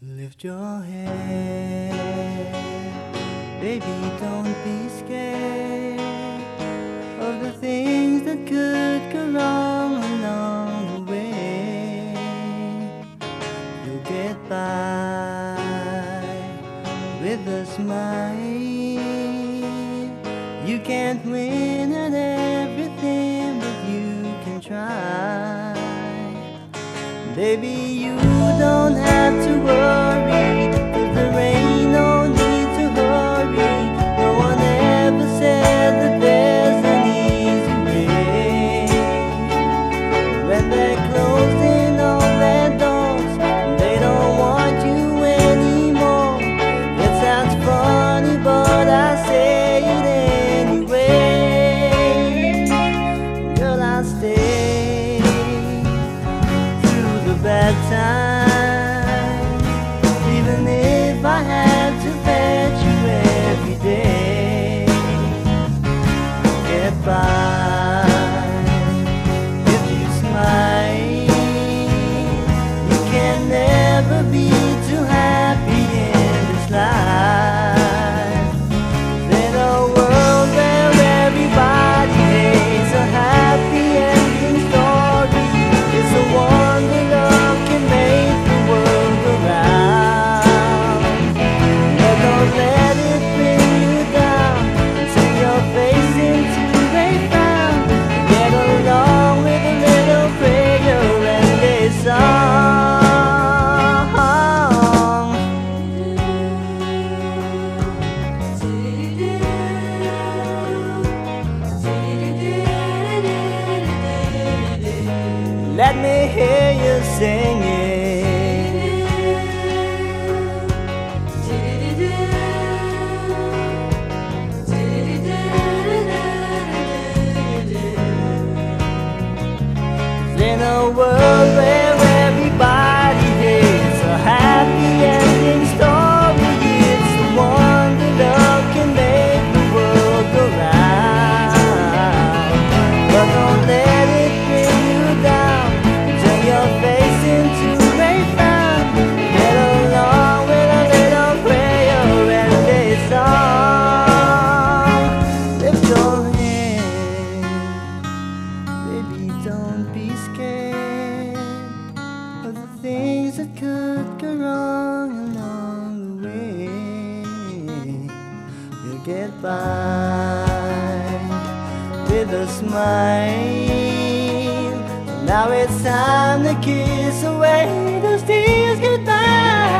Lift your head, baby, don't be scared of the things that could go wrong along the way. You'll get by with a smile. You can't win at everything, but you can try. Baby, you don't have to worry. Let me hear you singing. In a world. with a smile. Now it's time to kiss away those tears goodbye.